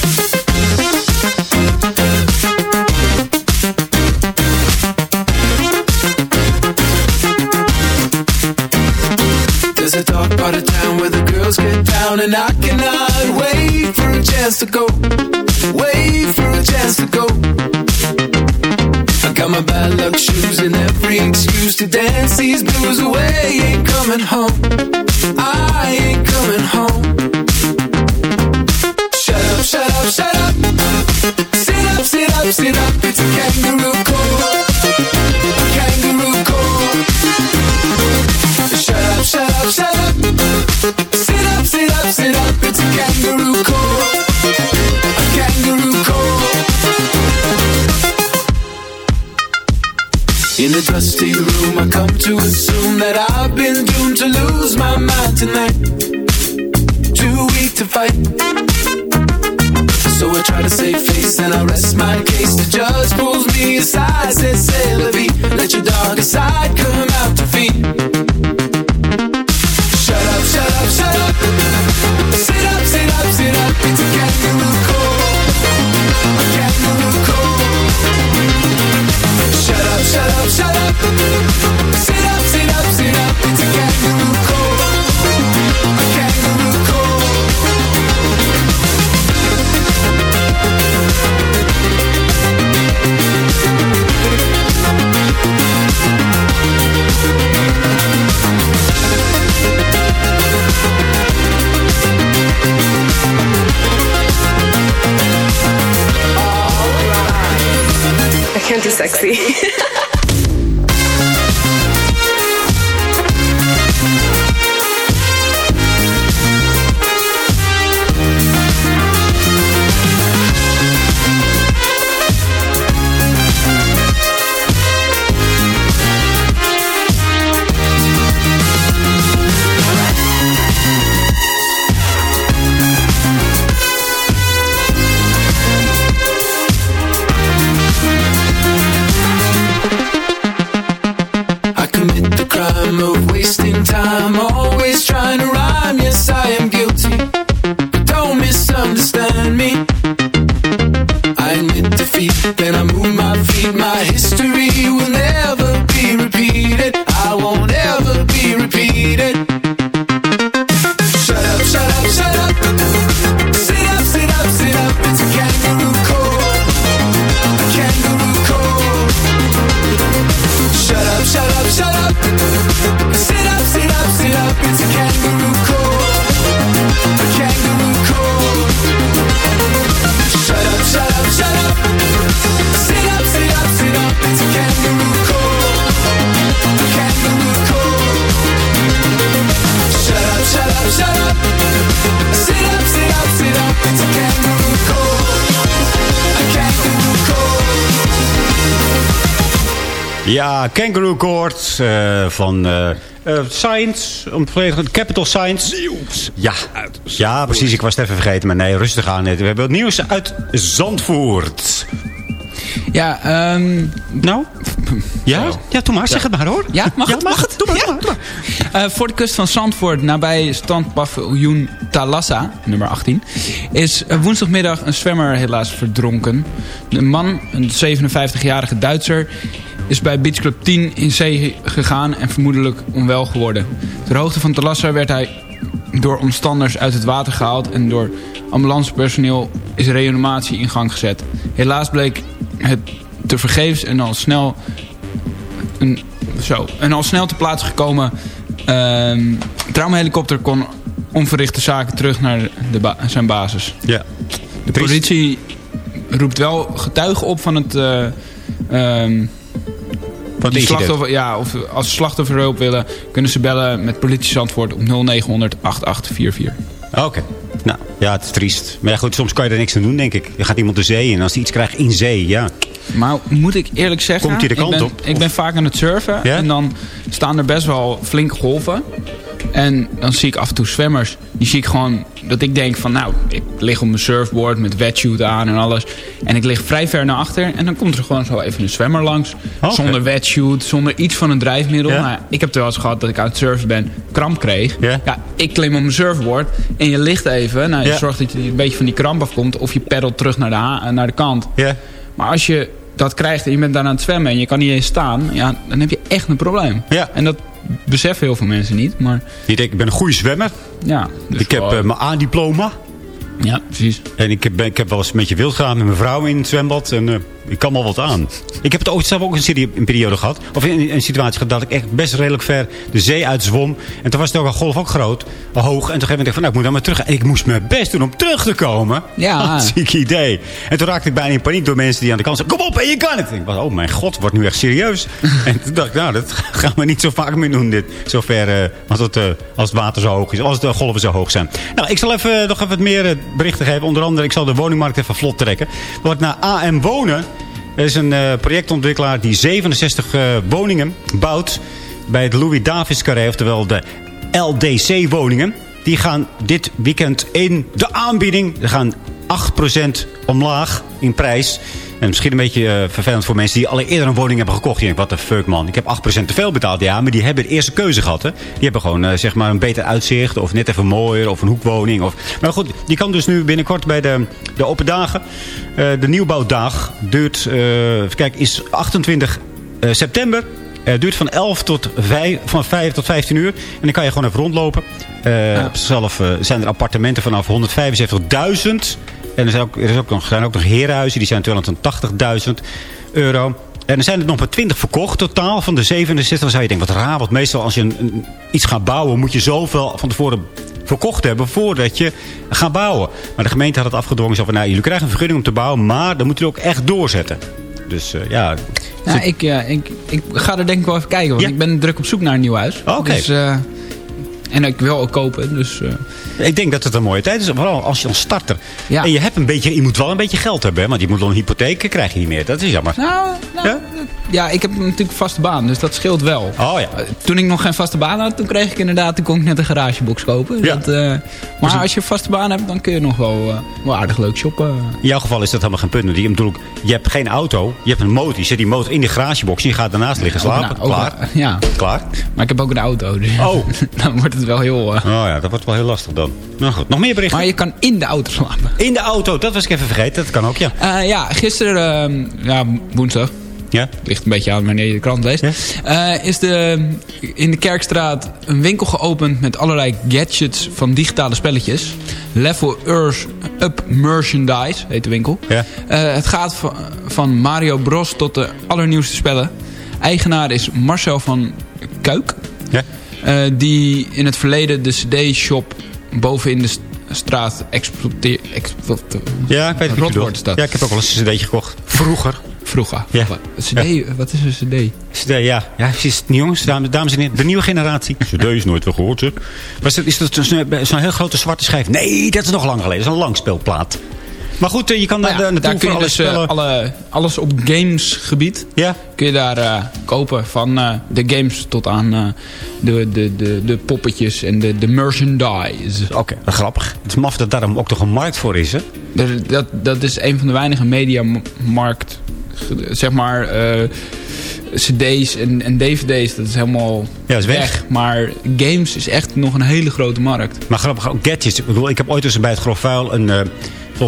And I cannot wait for a chance to go. Wait for a chance to go. I got my bad luck shoes and every excuse to dance these blues away. Ain't coming home. I ain't coming home. Shut up, shut up, shut up. Sit up, sit up, sit up. It's a kangaroo tonight. Ja, Kangaroo Court eh, van eh, eh, Science, om Capital Science. Nieuws. Ja, ja, precies. Ik was het even vergeten, maar nee, rustig aan. We hebben het nieuws uit Zandvoort. Ja, ehm nou? Ja? Ja, doe maar. Zeg het maar hoor. Ja, mag het? Mag het? Doe maar, doe maar, doe maar. Eh, voor de kust van Zandvoort, nabij standpaviljoen Talassa, nummer 18, is woensdagmiddag een zwemmer helaas verdronken. De man, een 57-jarige Duitser, is bij Beach Club 10 in zee gegaan en vermoedelijk onwel geworden. Ter hoogte van Talassa werd hij door omstanders uit het water gehaald en door ambulancepersoneel is reanimatie in gang gezet. Helaas bleek het te vergeefs en al snel een, zo, een al snel te plaatse gekomen ehm traumahelikopter kon onverrichte zaken terug naar de ba- zijn basis. Ja. De politie roept wel getuigen op van het... eh, ehm, Die incident. slachtoffer, ja, of als ze slachtofferhulp willen, kunnen ze bellen met politie Zandvoort op 0900 8844. Oké. Nou, ja, het is triest. Maar ja, goed, soms kan je er niks aan doen, denk ik. Je gaat iemand de zee in. Als hij iets krijgt in zee, ja. Maar moet ik eerlijk zeggen... Komt hij de kant ik ben, op? Ik ben vaak aan het surfen. Ja? En dan staan er best wel flinke golven. En dan zie ik af en toe zwemmers. Die zie ik gewoon... Dat ik denk van nou, ik lig op mijn surfboard met wetsuit aan en alles. En ik lig vrij ver naar achter. En dan komt er gewoon zo even een zwemmer langs. Zonder wetsuit, zonder iets van een drijfmiddel. Ja? Nou, ik heb er wel eens gehad dat ik aan het surfen ben. Kramp kreeg. Ja? ik klim op mijn surfboard. En je ligt even. Nou, je zorgt dat je een beetje van die kramp afkomt. Of je peddelt terug naar de, naar de kant. Ja. Maar als je dat krijgt en je bent daar aan het zwemmen en je kan niet eens staan, ja, dan heb je echt een probleem. En dat beseffen heel veel mensen niet. Maar Je denkt, ik ben een goede zwemmer. ja, dus ik heb eh, mijn A-diploma. ja, precies. En ik heb, ik heb wel eens een beetje wild gedaan met mijn vrouw in het zwembad. En eh, ik kan wel wat aan. Ik heb het ooit zelf ook een, periode gehad. Of een, een situatie gehad dat ik echt best redelijk ver de zee uitzwom. En toen was het ook een golf ook groot. Hoog. En toen heb ik van, nou, ik moet dan maar terug. En ik moest mijn best doen om terug te komen. Ja. Ziek idee. En toen raakte ik bijna in paniek door mensen die aan de kant zeiden... Kom op, en je kan het. En ik was, oh mijn god, wordt nu echt serieus. en toen dacht ik, nou, dat gaan we niet zo vaak meer doen. Dit, zover eh, als, het, eh, als het water zo hoog is. Als de golven zo hoog zijn. Nou, ik zal even, nog even wat meer eh, berichten geven. Onder andere, ik zal de woningmarkt even vlot trekken. Wat naar AM Wonen... Er is een eh, projectontwikkelaar die 67 eh, woningen bouwt bij het Louis Davis Carré, oftewel de LDC-woningen. Die gaan dit weekend in de aanbieding. Gaan 8% omlaag in prijs. En misschien een beetje eh, vervelend voor mensen die al eerder een woning hebben gekocht. Die wat de fuck man, ik heb 8% te veel betaald. Ja, maar die hebben de eerste keuze gehad. Hè. Die hebben gewoon eh, zeg maar een beter uitzicht. Of net even mooier. Of een hoekwoning. Of... Maar goed, die kan dus nu binnenkort bij de, de open dagen. eh, de nieuwbouwdag duurt, kijken, is 28 eh, september. Het duurt van 11 tot 5, van 5 tot 15 uur. En dan kan je gewoon even rondlopen. Eh, zijn er appartementen vanaf 175.000. En er zijn ook, er is ook nog, zijn ook nog herenhuizen. Die zijn 280.000 euro. En er zijn er nog maar 20 verkocht totaal van de 67. Dan zou je denken, wat raar. Want meestal als je een, een- iets gaat bouwen... moet je zoveel van tevoren verkocht hebben... voordat je gaat bouwen. Maar de gemeente had het afgedwongen. Zo van, nou, jullie krijgen een vergunning om te bouwen... maar dan moeten jullie ook echt doorzetten. Dus eh, ja... Nou, ik, ja, ik, ik ga er denk ik wel even kijken, want Ja. ik ben druk op zoek naar een nieuw huis. Oké. Dus, eh, en ik wil ook kopen, dus... eh, Ik denk dat het een mooie tijd is. Vooral als je als starter. Ja. En je, hebt een beetje, je moet wel een beetje geld hebben. Hè? Want je moet wel een hypotheek krijg je niet meer. Dat is jammer. Nou, nou, Ja? ja? ik heb natuurlijk een vaste baan, dus dat scheelt wel. Oh ja. Eh, Toen ik nog geen vaste baan had, toen kreeg ik inderdaad, toen kon ik net een garagebox kopen. Ja. Dat, eh, maar als je een vaste baan hebt, dan kun je nog wel, eh, wel aardig leuk shoppen. In jouw geval is dat helemaal geen punt. Want Je, je hebt geen auto. Je hebt een motor. Je zet die motor in de garagebox. En je gaat daarnaast liggen slapen. Ook Klaar. ja, Klaar. maar ik heb ook een auto, dus Oh. dan wordt het wel heel... eh, Oh ja, dat wordt wel heel lastig dan. Nou goed, nog meer berichten. maar je kan in de auto slapen. In de auto, dat was ik even vergeten. Dat kan ook, ja. Eh, ja, gisteren, ehm, ja, woensdag, Ja? ligt een beetje aan wanneer je de krant leest. eh, is de, in de Kerkstraat een winkel geopend met allerlei gadgets van digitale spelletjes. Level Earth Up Merchandise heet de winkel. Ja. Eh, het gaat van, van Mario Bros tot de allernieuwste spellen. Eigenaar is Marcel van Kuik. Ja. die in het verleden de cd-shop boven in de st- straat exploiteert. Ja, ik weet het niet. dat. Ja, ik heb ook wel eens een cd'tje gekocht. Vroeger. Vroeger. Ja. Wat, CD, wat is een cd? CD, ja. Ja, niet, jongens, dames, dames en heren. De nieuwe generatie. CD is nooit wel gehoord, zeg. Was het, is dat zo'n zo'n heel grote zwarte schijf? Nee, dat is nog lang geleden. Dat is een langspeelplaat. Maar goed, eh, je kan Nou daar ja, naartoe daar kun je alle dus eh, alle, alles op gamesgebied ja? kun je daar eh, kopen. Van de games tot aan de, de, de, de poppetjes en de, de merchandise. Oké, grappig. Het is maf dat daar ook toch een markt voor is, hè? Dat, dat is een van de weinige mediamarkt, zeg maar, cd's en, en dvd's, dat is helemaal Ja, is weg. Maar games is echt nog een hele grote markt. Maar grappig, ook gadgets. Ik, bedoel, ik heb ooit eens bij het grof vuil een,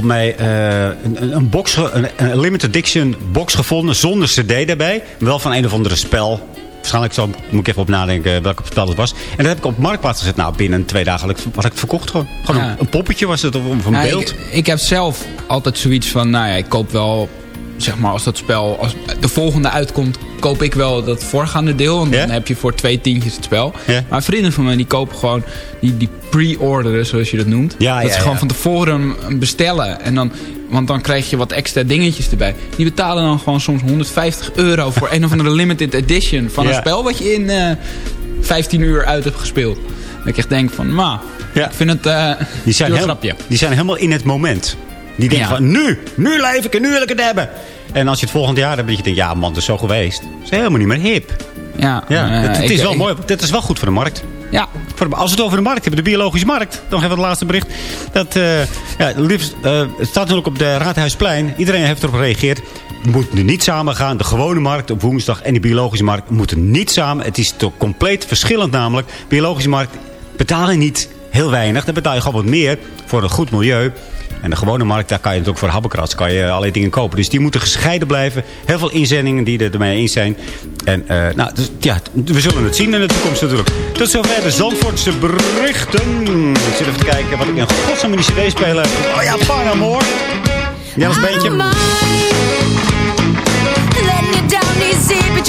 volgens mij, eh, een, een, box, een, een limited edition box gevonden zonder cd daarbij. Wel van een of andere spel. Waarschijnlijk zo, moet ik even op nadenken welke spel het was. En dat heb ik op Marktplaats gezet. Nou, binnen twee dagen had ik, had ik het verkocht gewoon. Gewoon Ja. een, een poppetje was het, of of een Ja, beeld. ik, ik heb zelf altijd zoiets van, nou ja, ik koop wel, zeg maar, als dat spel, als de volgende uitkomt, koop ik wel dat voorgaande deel. Want dan heb je voor twee tientjes het spel. Maar vrienden van mij, die kopen gewoon, die, die pre-orderen, zoals je dat noemt. Ja, dat ja, ze gewoon ja. van tevoren bestellen. En dan, want dan krijg je wat extra dingetjes erbij. Die betalen dan gewoon soms 150 euro voor een of andere limited edition van een spel wat je in eh 15 uur uit hebt gespeeld. Dat ik echt denk van, ma, ik vind het eh Die zijn, heel- grapje. die zijn helemaal in het moment. Die denken Ja. van, nu, nu leef ik en nu wil ik het hebben. En als je het volgend jaar hebt, dat je denkt, ja man, dat is zo geweest. Dat is helemaal niet meer hip. Ja, Ja, het, het ik- is wel ik- mooi. Dit is wel goed voor de markt. Ja. Voor de- als we het over de markt hebben, de biologische markt. Dan hebben we het laatste bericht. Dat, eh, ja, liefst, eh, het staat natuurlijk op de Raadhuisplein. Iedereen heeft erop gereageerd. Het moet nu niet samen gaan. De gewone markt op woensdag en de biologische markt moeten niet samen. Het is toch compleet verschillend namelijk. Biologische markt betaal je niet heel weinig. Dan betaal je gewoon wat meer voor een goed milieu. En de gewone markt, daar kan je ook voor habbekrats. Kan je allerlei dingen kopen. Dus die moeten gescheiden blijven. Heel veel inzendingen die er ermee eens zijn. En eh, nou, dus, ja, we zullen het zien in de toekomst natuurlijk. Tot zover de Zandvoortse berichten. Ik zit even te kijken wat ik in godsnaam in die cd spelen. Oh ja, Paramore. Jans Beentje. Letting you down easy, but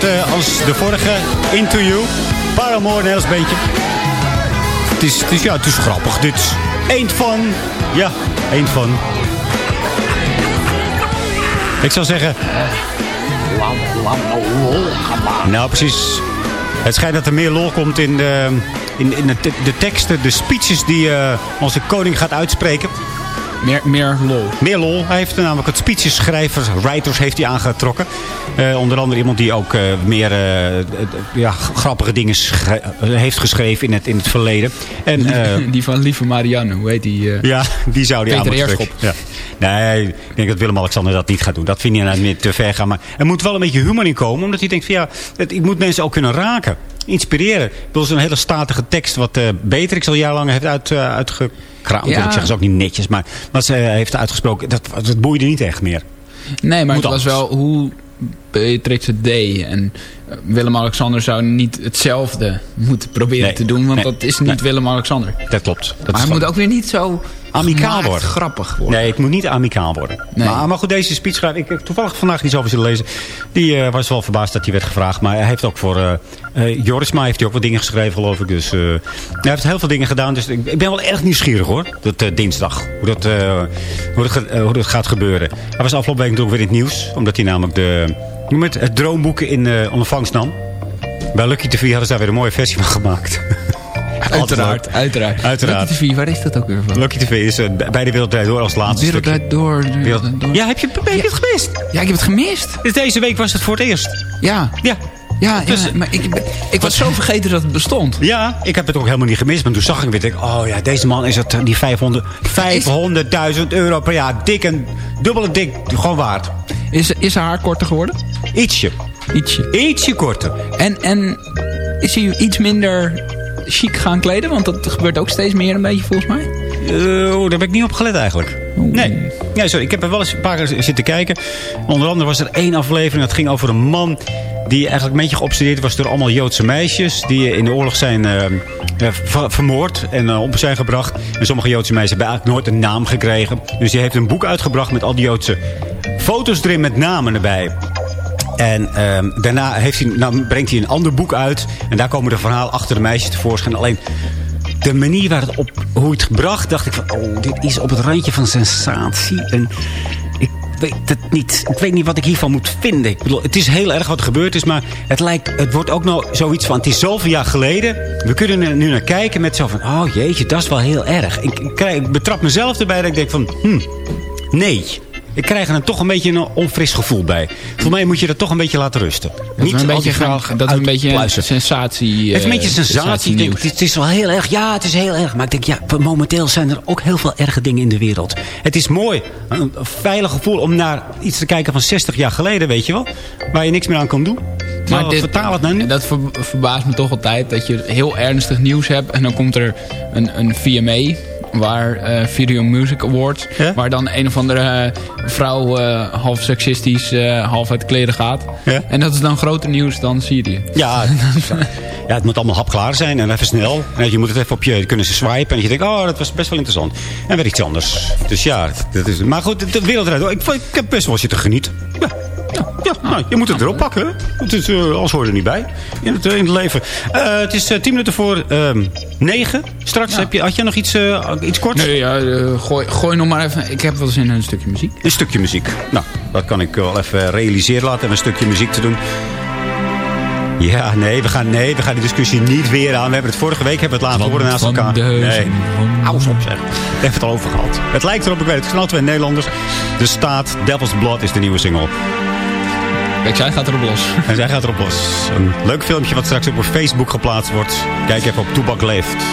eh, als de vorige. Into You. Heel beentje. Het is, het is, ja, het is grappig. Dit is van. Ja, eend van. Ik zou zeggen... Nou, precies. Het schijnt dat er meer lol komt in de, in, in de, de teksten, de speeches die eh, onze koning gaat uitspreken. Meer, meer lol. Meer lol. Hij heeft namelijk het speeches schrijvers, writers heeft hij aangetrokken. Eh, onder andere iemand die ook eh, meer eh, ja, grappige dingen heeft geschreven in het, in het verleden. En, die van Lieve Marianne, hoe heet die? ja, die zou die aan moeten. Ja. Nee, ik denk dat Willem-Alexander dat niet gaat doen. Dat vind je nou meer te ver gaan. Maar er moet wel een beetje humor in komen. Omdat hij denkt van ja, het, ik moet mensen ook kunnen raken. Inspireren. Ik wil zo'n hele statige tekst wat beter. Ik zal jarenlang heeft uit, eh, Ja. Ik zeg ze ook niet netjes. Maar wat ze eh, heeft uitgesproken, dat, dat boeide niet echt meer. Nee, maar Moet het was anders. wel hoe Beatrix het deed. En eh, Willem-Alexander zou niet hetzelfde moeten proberen Nee, te doen. Want nee, dat is niet nee. Willem-Alexander. Dat klopt. Dat Maar hij moet ook weer niet zo amicaal worden. grappig worden. Nee, het moet niet amicaal worden. Maar, maar goed, deze speechschrijver... Ik heb toevallig vandaag iets over zitten lezen. Die eh, was wel verbaasd dat hij werd gevraagd. Maar hij heeft ook voor... eh eh, Jorisma heeft hij ook wat dingen geschreven, geloof ik. Dus eh, hij heeft heel veel dingen gedaan. Dus ik, ik ben wel erg nieuwsgierig, hoor. Dat eh, dinsdag. Hoe dat, eh, hoe, dat, eh, hoe dat gaat gebeuren. Hij was afgelopen week natuurlijk weer in het nieuws. Omdat hij namelijk de, noem het, het droomboeken in eh ontvangst nam. Bij Lucky TV hadden ze daar weer een mooie versie van gemaakt. Uiteraard, uiteraard. Uiteraard. Lucky TV, waar is dat ook weer van? Lucky TV is eh, bij de Wereld Draait Door als laatste Wereld stukje. Draait door. Wereld- door. Ja, heb je, heb je het gemist? Ja, ik heb het gemist. Dus deze week was het voor het eerst. Ja. Ja. Ja, ja, Dus- maar ik, ik was zo vergeten dat het bestond. Ja, ik heb het ook helemaal niet gemist. Maar toen zag ik weer, denk ik, oh ja, deze man is het, die 500 500.000 euro per jaar. Dik en dubbele dik, gewoon waard. Is, is haar korter geworden? Ietsje. Ietsje. Ietsje korter. En, en is hij iets minder chic gaan kleden? Want dat gebeurt ook steeds meer een beetje volgens mij. Oh, daar heb ik niet op gelet eigenlijk. Nee. nee, sorry. Ik heb er wel eens een paar keer zitten kijken. Onder andere was er één aflevering. Dat ging over een man die eigenlijk een beetje geobsedeerd was door allemaal Joodse meisjes. Die in de oorlog zijn eh, eh, ver- vermoord en eh, op zijn gebracht. En sommige Joodse meisjes hebben eigenlijk nooit een naam gekregen. Dus die heeft een boek uitgebracht met al die Joodse foto's erin met namen erbij. En ehm, daarna heeft hij, nou, brengt hij een ander boek uit. En daar komen de verhalen achter de meisjes tevoorschijn. Alleen de manier waar het op, hoe het gebracht, dacht ik van... Oh, dit is op het randje van sensatie. En ik weet het niet. Ik weet niet wat ik hiervan moet vinden. Ik bedoel, het is heel erg wat er gebeurd is. Maar het, lijkt, het wordt ook nou zoiets van... Het is zoveel jaar geleden. We kunnen er nu naar kijken met zo van... Oh jeetje, dat is wel heel erg. Ik, ik, betrap mezelf erbij dat ik denk van... Hmm, nee. Ik krijg er toch een beetje een onfris gevoel bij. Voor mij moet je dat toch een beetje laten rusten. Dat we een beetje, gaan, dat een beetje een uitpluizen. sensatie... Het is een eh, beetje een sensatie. Denk, sensatienieuws. het is wel heel erg. Ja, het is heel erg. Maar ik denk, ja, momenteel zijn er ook heel veel erge dingen in de wereld. Het is mooi. Een veilig gevoel om naar iets te kijken van 60 jaar geleden, weet je wel. Waar je niks meer aan kan doen. Maar dit- vertaal het nou nu. Dat ver- verbaast me toch altijd dat je heel ernstig nieuws hebt. En dan komt er een, een VMA, waar eh, Video Music Awards. Waar dan een of andere eh, vrouw eh, half seksistisch half uit kleren gaat. En dat is dan groter nieuws dan Syrië. Ja, ja, het moet allemaal hapklaar zijn en even snel. En je moet het even op je kunnen ze swipen. En je denkt, oh, dat was best wel interessant. En weer iets anders. Dus ja, dat is, maar goed, de wereld eruit. Ik, ik heb best wel zitten genieten. Ja, nou, je moet het erop pakken. Het is, eh, anders hoor je er niet bij in het, eh, in het leven. Eh, het is eh, tien minuten voor ehm, negen. Straks heb je, had je nog iets, eh, iets korts? Nee, ja, eh, gooi, gooi nog maar even. Ik heb wel zin in een stukje muziek. Een stukje muziek. Nou, dat kan ik wel even realiseren. Laten we een stukje muziek te doen. Ja, nee we, gaan, nee, we gaan die discussie niet weer aan. We hebben het vorige week hebben we het laten horen naast elkaar. Nee, hou eens op zeg. We hebben het al over gehad. Het lijkt erop, ik weet het. Snel twee Nederlanders. De staat Devil's Blood is de nieuwe single. Kijk, zij gaat erop los. En zij gaat erop los. Een leuk filmpje wat straks op Facebook geplaatst wordt. Kijk even op Toebak Leeft.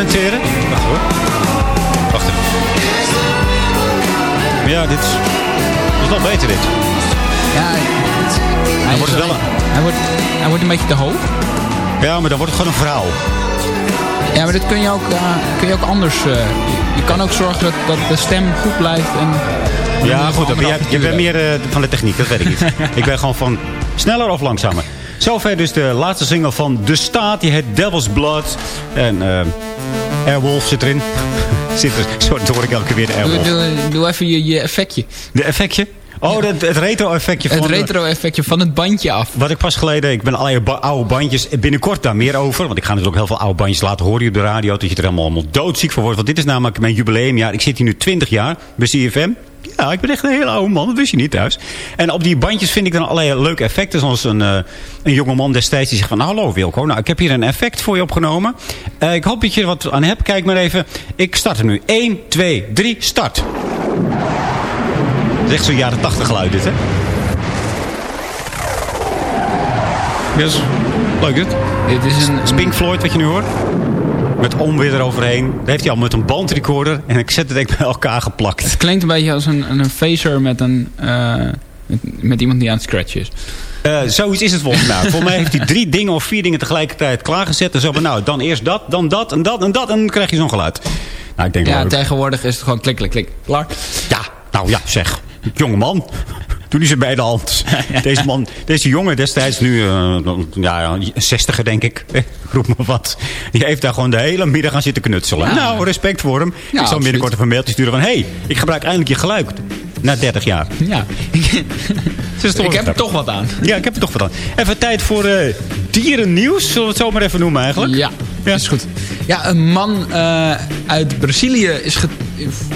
Experimenteren? Wacht hoor. Wacht even. Ja, dit is, dit is wel beter dit. Ja, hij, wordt wel hij, wordt, hij wordt een beetje te hoog. Ja, maar dan wordt het gewoon een verhaal. Ja, maar dit kun je ook, eh, kun je ook anders... eh, je, kan ook zorgen dat, dat de stem goed blijft. En, Ja, goed. je bent meer eh, van de techniek, dat weet ik niet. ik ben gewoon van sneller of langzamer. Zover dus de laatste single van De Staat. Die heet Devil's Blood. En eh Airwolf zit erin. zit er, dat hoor ik elke keer weer de Airwolf. doe, doe even je, je effectje. De effectje? Oh, dat, het retro-effectje van... Het retro-effectje van het bandje af. Wat ik pas geleden, ik ben allerlei ba- oude bandjes. Binnenkort daar meer over. Want ik ga natuurlijk ook heel veel oude bandjes laten horen op de radio. Dat je er helemaal, allemaal doodziek voor wordt. Want dit is namelijk mijn jubileumjaar. Ik zit hier nu 20 jaar bij CFM. Ja, ik ben echt een hele oude man. Dat wist je niet thuis. En op die bandjes vind ik dan allerlei leuke effecten. Zoals een, eh, een jonge man destijds die zegt van... Hallo Wilco, nou ik heb hier een effect voor je opgenomen. Eh, ik hoop dat je er wat aan hebt. Kijk maar even. Ik start er nu. 1, 2, 3, start. Dat is echt zo'n jaren 80 geluid dit, hè? Yes. Leuk dit. Dit is een... Pink Floyd wat je nu hoort. Met onweer eroverheen. Dat heeft hij al met een bandrecorder. En ik zet het denk bij elkaar geplakt. Het klinkt een beetje als een, een phaser met, een, eh, met, met iemand die aan het scratchen is. Eh, zoiets is het volgens mij. Volgens mij heeft hij drie dingen of vier dingen tegelijkertijd klaargezet. En zo van, nou, dan eerst dat, dan dat en dat en dat. En dan krijg je zo'n geluid. Nou, ik denk Ja, tegenwoordig is het gewoon klik, klik, klik. Klaar. Ja, nou ja, zeg. Jonge Doe die ze bij de hand. Deze man, deze jongen destijds, nu eh, ja, een zestiger denk ik. Eh, Roep me wat. Die heeft daar gewoon de hele middag aan zitten knutselen. Ja. Nou, respect voor hem. ik zal absoluut. binnenkort even een mailtje sturen van... Hé, hey, ik gebruik eindelijk je geluid. Na 30 jaar. Ja. ik heb er toch wat aan. Ja, ik heb er toch wat aan. Even tijd voor eh dierennieuws. Zullen we het zo maar even noemen eigenlijk? Ja, dat is goed. Ja, een man uit Brazilië is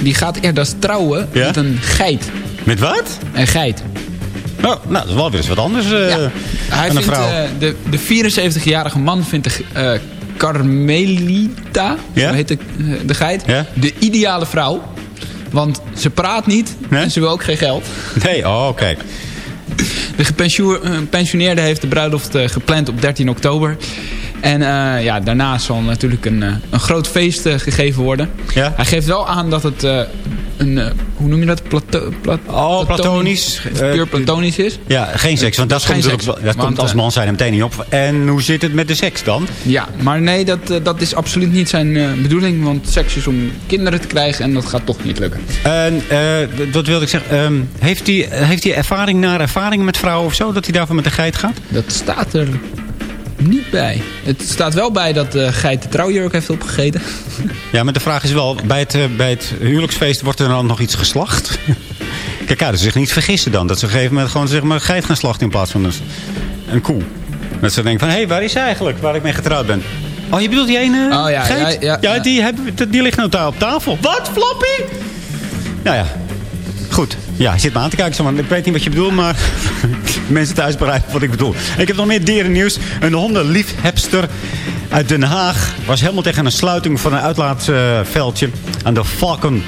die gaat eerder trouwen Ja? met een geit. Met wat? Een geit. Oh, nou, dat is wel weer eens wat anders eh Hij vindt, vrouw. eh, de, de 74-jarige man vindt de eh, Carmelita, Ja? zo heet de, de geit, Ja? de ideale vrouw. Want ze praat niet en ze wil ook geen geld. Nee, oh, oké. De gepensioneerde heeft de bruiloft gepland op 13 oktober. En ja, daarna zal natuurlijk een, een groot feest gegeven worden. Ja? Hij geeft wel aan dat het een, eh, hoe noem je dat? Plato, plat- Oh, platonisch. of Eh, puur platonisch is. Ja, geen seks. Want dat, komt, seks, dat want, komt als eh, man zijn er meteen niet op. En hoe zit het met de seks dan? Ja, maar nee, dat, dat is absoluut niet zijn bedoeling. Want seks is om kinderen te krijgen en dat gaat toch niet lukken. En eh, wat wilde ik zeggen? ehm, heeft hij heeft hij ervaring naar ervaring met vrouwen of zo? Dat hij daarvoor met de geit gaat? Dat staat er niet bij. Het staat wel bij dat de geit de trouwjurk heeft opgegeten. Ja, maar de vraag is wel, bij het, eh, bij het huwelijksfeest wordt er dan nog iets geslacht? Kijk, ja, dat ze zich niet vergissen dan. Dat ze op een gegeven moment gewoon zeg maar, geit gaan slachten in plaats van een, een koe. Dat ze denken van, hé, hey, waar is hij eigenlijk? Waar ik mee getrouwd ben. Oh, je bedoelt die ene Oh, ja, geit? ja, ja, ja. die, die ligt nou daar op tafel. Wat, Floppy? Nou ja, goed. Ja, je zit me aan te kijken. Ik weet niet wat je bedoelt, maar mensen thuis begrijpen wat ik bedoel. Ik heb nog meer dierennieuws. Een hondenliefhebster uit Den Haag was helemaal tegen een sluiting van een uitlaatveldje aan de Falcon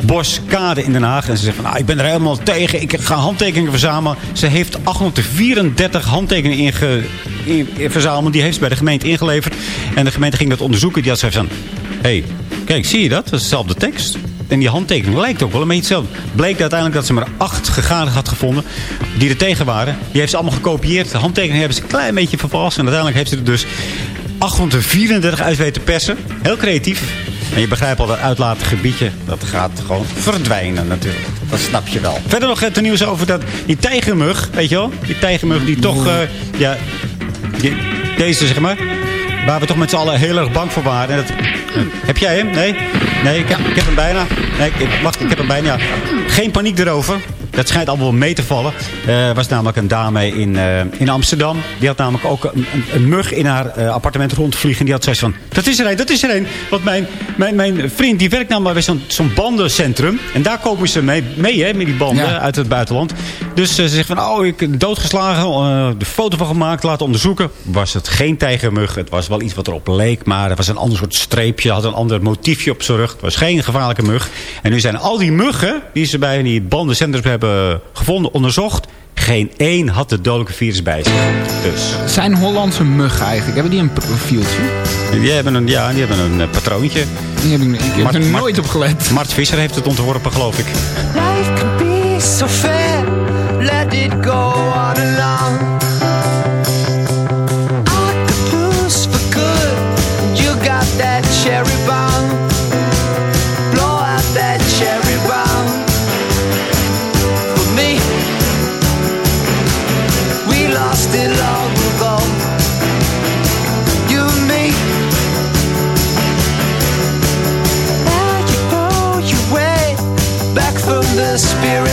Boskade in Den Haag. En ze zegt van, nou, ik ben er helemaal tegen. Ik ga handtekeningen verzamelen. Ze heeft 834 handtekeningen inge, in, verzameld. Die heeft ze bij de gemeente ingeleverd. En de gemeente ging dat onderzoeken. Die had gezegd van, hé, hey, kijk, zie je dat? Dat is dezelfde tekst. En die handtekening lijkt ook wel een beetje hetzelfde. Bleek uiteindelijk dat ze maar acht gegadigden had gevonden die er tegen waren. Die heeft ze allemaal gekopieerd. De handtekeningen hebben ze een klein beetje vervalst. En uiteindelijk heeft ze er dus 834 uit weten persen. Heel creatief. En je begrijpt al, dat uitlaatgebiedje, dat gaat gewoon verdwijnen natuurlijk. Dat snap je wel. Verder nog het nieuws over dat, die tijgermug, weet je wel? Die tijgermug die toch, eh, ja, die- deze zeg maar, waar we toch met z'n allen heel erg bang voor waren. En dat, heb jij hem? Nee? Nee, ik heb, ik heb hem bijna. Nee, ik, wacht, ik heb hem bijna. Geen paniek erover. Dat schijnt allemaal mee te vallen. Er was namelijk een dame in, eh, in Amsterdam. Die had namelijk ook een, een, mug in haar eh, appartement rondvliegen. Die had zoiets van, dat is er een, dat is er een. Want mijn, mijn, mijn vriend die werkt namelijk bij zo'n zo'n bandencentrum. En daar komen ze mee, mee hè, met die banden Ja. uit het buitenland. Dus eh, ze zegt van, oh, ik heb doodgeslagen. eh, de foto van gemaakt, laten onderzoeken. Was het geen tijgermug. Het was wel iets wat erop leek. Maar het was een ander soort streepje. Had een ander motiefje op zijn rug. Het was geen gevaarlijke mug. En nu zijn al die muggen die ze bij die bandencentrums hebben gevonden, onderzocht. geen één had het dodelijke virus bij zich. Dus. Zijn Hollandse muggen eigenlijk, hebben die een profieltje? Die hebben een, ja, die hebben een eh, patroontje. Die heb ik, ik heb Mart- er Mart- nooit op gelet. Mart Visser heeft het ontworpen, geloof ik. Life can be so fair. Let it go on along. The spirit.